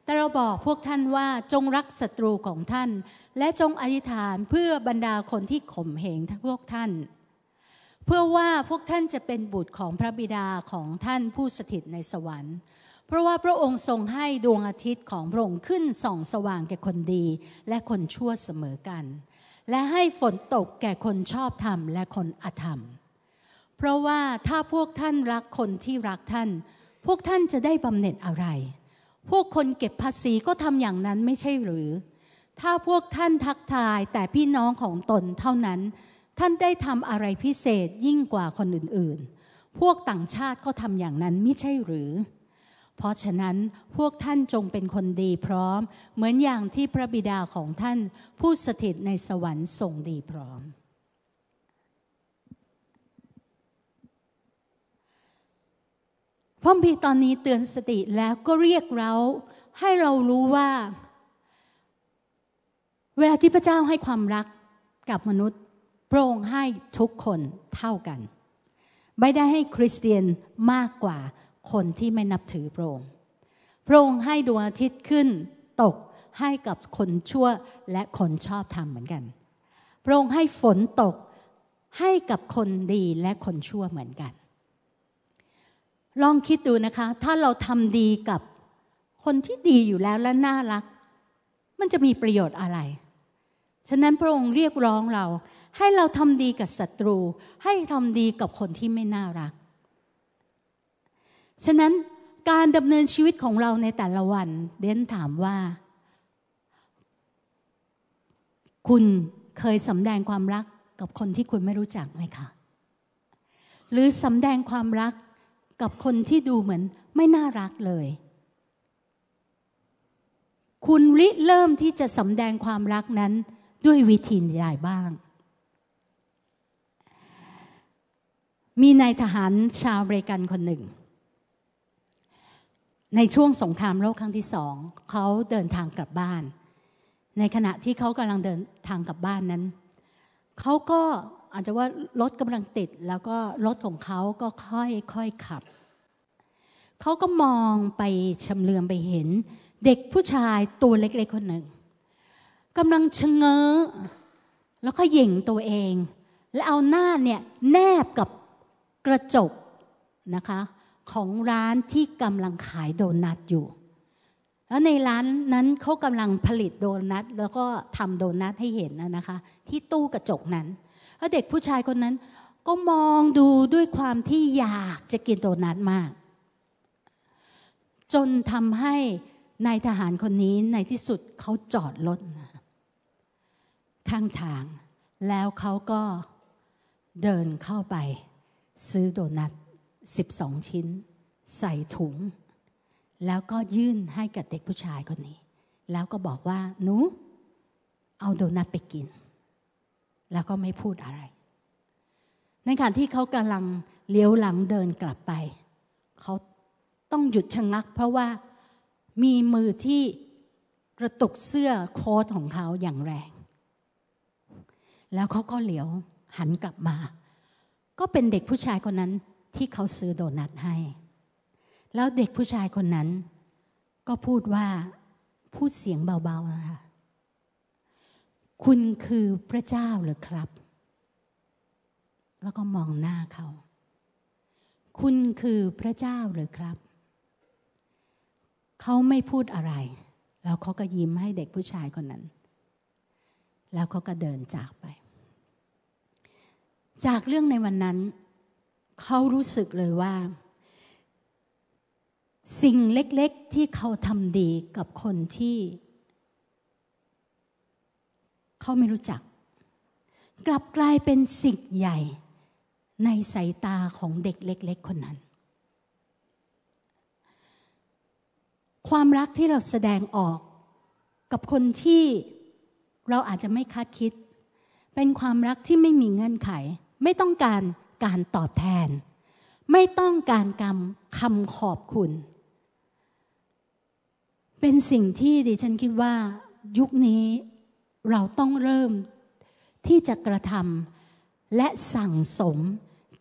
แต่เราบอกพวกท่านว่าจงรักศัตรูของท่าน และจงอธิษฐานเพื่อบรรดาคนที่ข่มเหงพวกท่าน เพื่อว่าพวกท่านจะเป็นบุตรของพระบิดาของท่านผู้สถิตในสวรรค์ เพราะว่าพระองค์ทรงให้ดวงอาทิตย์ของพระองค์ขึ้นส่องสว่างแก่คนดี และคนชั่วเสมอกัน และให้ฝนตกแก่คนชอบธรรมและคนอธรรม เพราะว่าถ้าพวกท่านรักคนที่รักท่าน พวกท่านจะได้บำเหน็จอะไร พวกคนเก็บภาษีก็ทำอย่างนั้นไม่ใช่หรือ ถ้าพวกท่านทักทายแต่พี่น้องของตนเท่านั้น ท่านได้ทำอะไรพิเศษยิ่งกว่าคนอื่นๆ พวกต่างชาติก็ทำอย่างนั้นไม่ใช่หรือ เพราะฉะนั้นพวกท่านจงเป็นคนดีพร้อม เหมือนอย่างที่พระบิดาของท่านผู้สถิตในสวรรค์ทรงดีพร้อมพระพีตอนนี้เตือนสติแล้วก็เรียกเราให้เรารู้ว่า เวลาที่พระเจ้าให้ความรักกับมนุษย์พระองค์ให้ทุกคนเท่ากัน ไม่ได้ให้คริสเตียนมากกว่า คนที่ไม่นับถือพระองค์ พระองค์ให้ดวงอาทิตย์ขึ้นตกให้กับคนชั่วและคนชอบธรรมเหมือนกัน พระองค์ให้ฝนตกให้กับคนดีและคนชั่วเหมือนกัน ลองคิดดูนะคะ ถ้าเราทำดีกับคนที่ดีอยู่แล้วและน่ารัก มันจะมีประโยชน์อะไร ฉะนั้นพระองค์เรียกร้องเรา ให้เราทำดีกับศัตรู ให้ทำดีกับคนที่ไม่น่ารัก ฉะนั้นการดำเนินชีวิตของเราในแต่ละวัน เดนถามว่า คุณเคยสำแดงความรักกับคนที่คุณไม่รู้จักไหมคะ หรือสำแดงความรักกับคนที่ดูเหมือนไม่น่ารักเลย คุณริเริ่มที่จะสำแดงความรักนั้นด้วยวิธีใดบ้าง มีนายทหารชาวอเมริกันคนหนึ่ง ในช่วงสงครามโลกครั้งที่สองเขาเดินทางกลับบ้าน ในขณะที่เขากำลังเดินทางกลับบ้านนั้นเขาก็อาจจะว่ารถกำลังติดแล้วก็รถของเขาก็ค่อยๆขับเขาก็มองไปชำเลืองไปเห็น เด็กผู้ชายตัวเล็กๆคนหนึ่งกำลังชะเง้อแล้วก็หยิ่งตัวเอง และเอาหน้าเนี่ยแนบกับกระจกนะคะ ของร้านที่กำลังขายโดนัทอยู่ แล้วในร้านนั้นเขากำลังผลิตโดนัทแล้วก็ทำโดนัทให้เห็นนะคะ ที่ตู้กระจกนั้นแล้วเด็กผู้ชายคนนั้นก็มองดูด้วยความที่อยากจะกินโดนัทมาก จนทำให้นายทหารคนนี้ในที่สุดเขาจอดรถข้างทาง แล้วเขาก็เดินเข้าไปซื้อโดนัท 12 ชิ้น ใส่ถุง แล้วก็ยื่นให้กับเด็กผู้ชายคนนี้ แล้วก็บอกว่าหนูเอาโดนัทไปกิน แล้วก็ไม่พูดอะไร ในขณะที่เขากำลังเลี้ยวหลังเดินกลับไป เขาต้องหยุดชะงัก เพราะว่ามีมือที่กระตุกเสื้อโค้ทของเขาอย่างแรง แล้วเขาก็เหลียวหันกลับมา ก็เป็นเด็กผู้ชายคนนั้น ที่เขาซื้อโดนัทให้ แล้วเด็กผู้ชายคนนั้น ก็พูดว่าพูดเสียงเบาๆนะคะคุณคือพระเจ้าหรือครับ แล้วก็มองหน้าเขา คุณคือพระเจ้าหรือครับ เขาไม่พูดอะไร แล้วเขาก็ยิ้มให้เด็กผู้ชายคนนั้น แล้วเขาก็เดินจากไป จากเรื่องในวันนั้น เขารู้สึกเลยว่า สิ่งเล็กๆที่เขาทำดีกับคนที่ เขาไม่รู้จัก กลับกลายเป็นสิ่งใหญ่ในสายตาของเด็กเล็ก ๆ คนนั้น ความรักที่เราแสดงออกกับคนที่เราอาจจะไม่คาดคิด เป็นความรักที่ไม่มีเงื่อนไข ไม่ต้องการ การตอบแทน ไม่ต้องการกำคำขอบคุณ เป็นสิ่งที่ดิฉันคิดว่า ยุคนี้เราต้องเริ่มที่จะกระทำและสั่งสม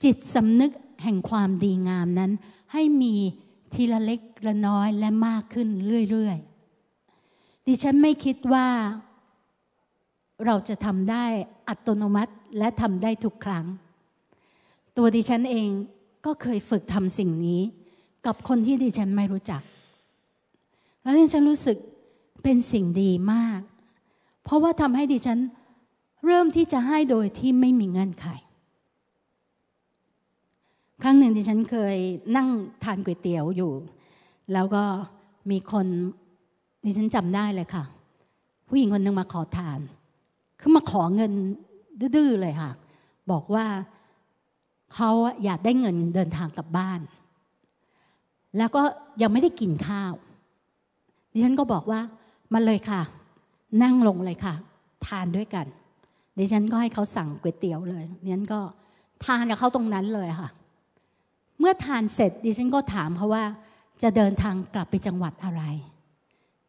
จิตสำนึกแห่งความดีงามนั้น ให้มีทีละเล็กละน้อยและมากขึ้นเรื่อยๆ ดิฉันไม่คิดว่าเราจะทำได้อัตโนมัติและทำได้ทุกครั้ง ตัวดิฉันเองก็เคยฝึกทำสิ่งนี้ กับคนที่ดิฉันไม่รู้จัก แล้วดิฉันรู้สึกเป็นสิ่งดีมาก เพราะว่าทำให้ดิฉันเริ่มที่จะให้โดยที่ไม่มีเงื่อนไข ครั้งหนึ่งดิฉันเคยนั่งทานก๋วยเตี๋ยวอยู่ แล้วก็มีคนดิฉันจำได้เลยค่ะ ผู้หญิงคนหนึ่งมาขอทาน คือมาขอเงินดื้อเลยค่ะ บอกว่า เขาอยากได้เงินเดินทางกลับบ้าน แล้วก็ยังไม่ได้กินข้าว ดิฉันก็บอกว่ามาเลยค่ะ นั่งลงเลยค่ะ ทานด้วยกัน ดิฉันก็ให้เขาสั่งก๋วยเตี๋ยวเลยดิฉันก็ทานกับเขาตรงนั้นเลยค่ะ เมื่อทานเสร็จ ดิฉันก็ถามเขาว่า จะเดินทางกลับไปจังหวัดอะไร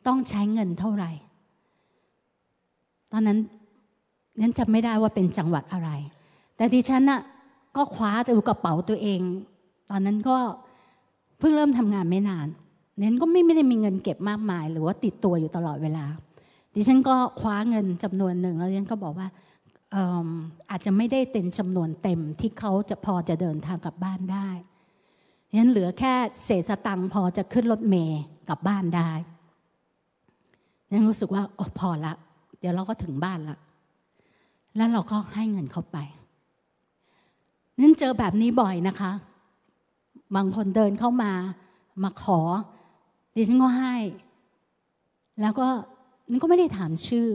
ต้องใช้เงินเท่าไหร่ ตอนนั้นดิฉันจำไม่ได้ว่าเป็นจังหวัดอะไร แต่ดิฉันน่ะ ก็คว้าตัวกระเป๋าตัวเอง ตอนนั้นก็เพิ่งเริ่มทำงานไม่นานเน้นก็ไม่ได้มีเงินเก็บมากมาย หรือว่าติดตัวอยู่ตลอดเวลา ดิฉันก็คว้าเงินจำนวนหนึ่งแล้วดิฉันก็บอกว่าอาจจะไม่ได้เต็มจำนวนเต็มที่เขาจะพอจะเดินทางกลับบ้านได้ดิฉันเหลือแค่เศษสตังค์พอจะขึ้นรถเมย์กลับบ้านได้ดิฉันรู้สึกว่าอพอละ เดี๋ยวเราก็ถึงบ้านละ แล้วเราก็ให้เงินเขาไป นั้นเจอแบบนี้บ่อยนะคะ บางคนเดินเข้ามา มาขอ ดิฉันก็ให้ แล้วก็นั่นก็ไม่ได้ถามชื่อ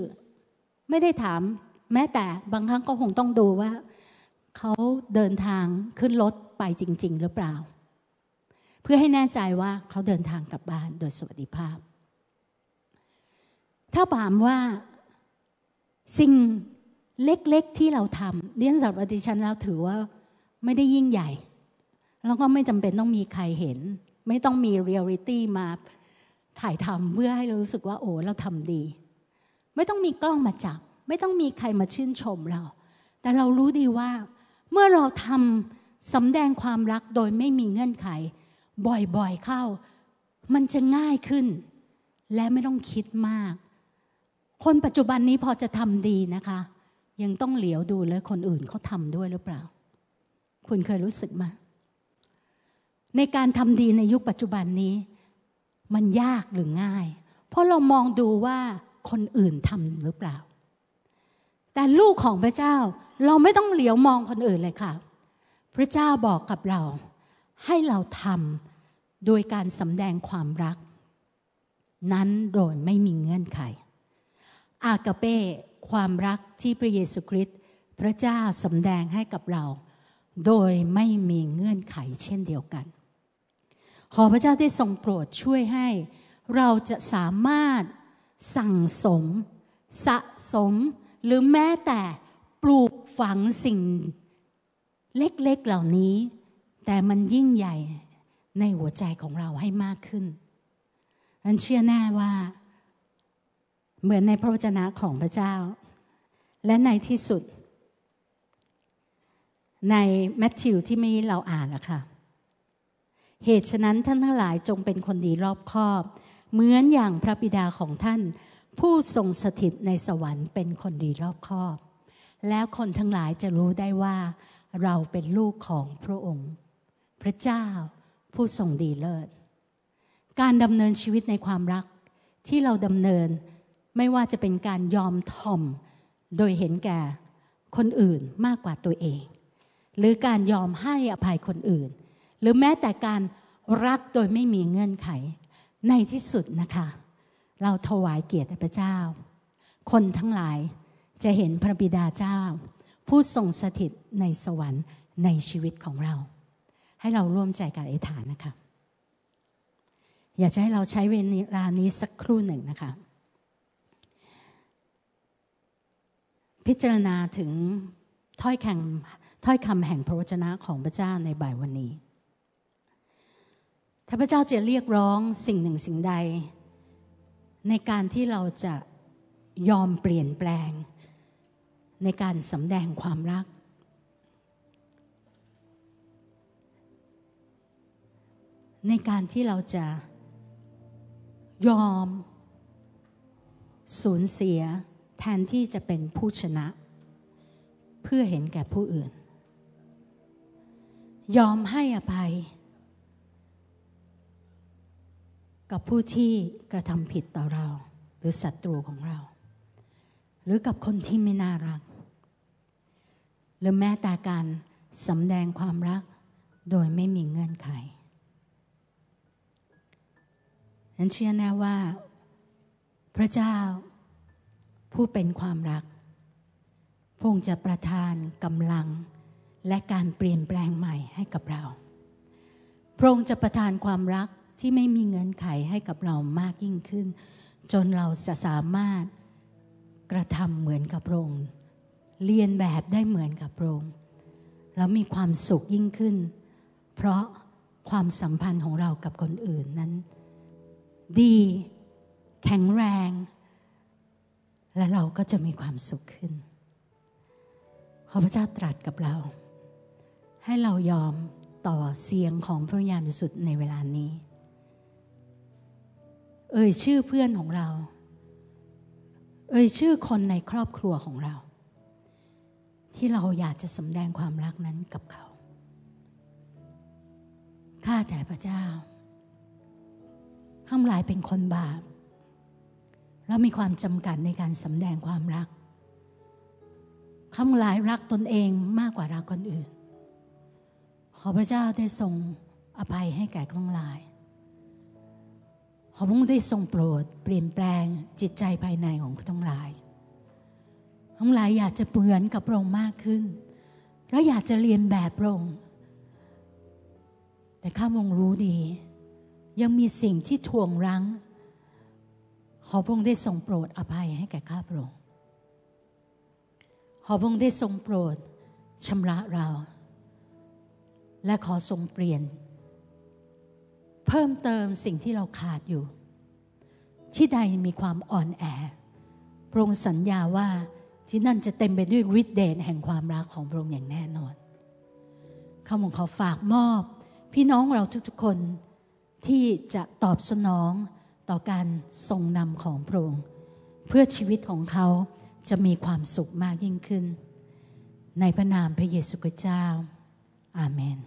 ไม่ได้ถาม แม้แต่บางครั้งก็คงต้องดูว่า เขาเดินทางขึ้นรถไปจริง ๆ หรือเปล่า เพื่อให้แน่ใจว่าเขาเดินทางกลับบ้านโดยสวัสดิภาพ ถ้าถามว่าสิ่งเล็กๆที่เราทำเรียนสำหรับดิฉันแล้วถือว่า ไม่ได้ยิ่งใหญ่ แล้วก็ไม่จำเป็นต้องมีใครเห็น ไม่ต้องมีเรียลลิตี้มาถ่ายทำเพื่อให้เรารู้สึกว่าโอ้เราทำดี ไม่ต้องมีกล้องมาจับ ไม่ต้องมีใครมาชื่นชมเรา แต่เรารู้ดีว่า เมื่อเราทำสำแดงความรักโดยไม่มีเงื่อนไข บ่อยๆเข้า มันจะง่ายขึ้น และไม่ต้องคิดมาก คนปัจจุบันนี้พอจะทำดีนะคะ ยังต้องเหลียวดูเลยคนอื่นเขาทำด้วยหรือเปล่า คุณเคยรู้สึกมาในการทำดีในยุคปัจจุบันนี้ มันยากหรือง่าย เพราะเรามองดูว่าคนอื่นทำหรือเปล่า แต่ลูกของพระเจ้าเราไม่ต้องเหลียวมองคนอื่นเลยค่ะ พระเจ้าบอกกับเรา ให้เราทำโดยการสำแดงความรัก นั้นโดยไม่มีเงื่อนไข อากาเป้ความรักที่พระเยซูคริสต์พระเจ้าสำแดงให้กับเรา โดยไม่มีเงื่อนไขเช่นเดียวกัน ขอพระเจ้าได้ทรงโปรดช่วยให้เราจะสามารถสั่งสม สะสม หรือแม้แต่ปลูกฝังสิ่งเล็กๆเหล่านี้ แต่มันยิ่งใหญ่ในหัวใจของเราให้มากขึ้นอันเชื่อแน่ว่า เหมือนในพระวจนะของพระเจ้า และในที่สุด ในแมทธิวที่ไม่เราอ่านนะคะเหตุฉะนั้นท่านทั้งหลายจงเป็นคนดีรอบคอบ เหมือนอย่างพระบิดาของท่าน ผู้ทรงสถิตในสวรรค์เป็นคนดีรอบคอบ แล้วคนทั้งหลายจะรู้ได้ว่า เราเป็นลูกของพระองค์ พระเจ้าผู้ทรงดีเลิศ การดำเนินชีวิตในความรักที่เราดำเนินไม่ว่าจะเป็นการยอมทอม โดยเห็นแก่คนอื่นมากกว่าตัวเอง หรือการยอมให้อภัยคนอื่น หรือแม้แต่การรักโดยไม่มีเงื่อนไข ในที่สุดนะคะ เราถวายเกียรติพระเจ้า คนทั้งหลายจะเห็นพระบิดาเจ้า ผู้ทรงสถิตในสวรรค์ในชีวิตของเรา ให้เราร่วมใจกันอธิษฐานนะคะ อยากจะให้เราใช้เวลานี้สักครู่หนึ่งนะคะ พิจารณาถึงถ้อยคำ ถ้อยคำแห่งพระวจนะของพระเจ้าในบ่ายวันนี้ ถ้าพระเจ้าจะเรียกร้องสิ่งหนึ่งสิ่งใด ในการที่เราจะยอมเปลี่ยนแปลง ในการสำแดงความรัก ในการที่เราจะยอม สูญเสียแทนที่จะเป็นผู้ชนะ เพื่อเห็นแก่ผู้อื่น ยอมให้อภัย กับผู้ที่กระทำผิดต่อเรา หรือศัตรูของเรา หรือกับคนที่ไม่น่ารัก หรือแม้แต่การสำแดงความรักโดยไม่มีเงื่อนไขฉันเชื่อแน่ว่า พระเจ้าผู้เป็นความรักพงจะประทานกำลัง และการเปลี่ยนแปลงใหม่ให้กับเรา พระองค์จะประทานความรักที่ไม่มีเงินไขให้กับเรามากยิ่งขึ้น จนเราจะสามารถกระทำเหมือนกับพระองค์เรียนแบบได้เหมือนกับพระองค์แล้วมีความสุขยิ่งขึ้น เพราะความสัมพันธ์ของเรากับคนอื่นนั้น ดี แข็งแรง และเราก็จะมีความสุขขึ้น ขอพระเจ้าตรัสกับเรา ให้เรายอมต่อเสียงของพระญาณสุดในเวลานี้ เอ่ยชื่อเพื่อนของเรา เอ่ยชื่อคนในครอบครัวของเรา ที่เราอยากจะสำแดงความรักนั้นกับเขา ข้าแต่พระเจ้า ข้างหลายเป็นคนบาปเรามีความจำกัดในการสำแดงความรัก ข้างหลายรักตนเองมากกว่ารักคนอื่น ขอพระเจ้าได้ทรงอภัยให้แก่ข้างลาย ขอพระองค์ได้ทรงโปรดเปลี่ยนแปลงจิตใจภายในของทั้งหลายทั้งหลายอยากจะเปมือนกับพระองค์มากขึ้น แล้วอยากจะเรียนแบบพระองค์ แต่ข้าพระองค์รู้ดี ยังมีสิ่งที่ทวงรั้ง ขอพระองค์ได้ทรงโปรดอภัยให้แก่ข้าพระองค์ ขอพระองค์ได้ทรงโปรดชำระเรา และขอทรงเปลี่ยน เพิ่มเติมสิ่งที่เราขาดอยู่ ที่ใดมีความอ่อนแอพระองค์สัญญาว่าที่นั่นจะเต็มไปด้วยฤทธิเดชแห่งความรักของพระองค์อย่างแน่นอนข้าพงขอฝากมอบ พี่น้องเราทุกๆคนที่จะตอบสนองต่อการทรงนำของพระองค์เพื่อชีวิตของเขาจะมีความสุขมากยิ่งขึ้น ในพระนามพระเยซูคริสต์เจ้า อาเมน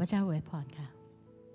พระเจ้าอวยพรค่ะ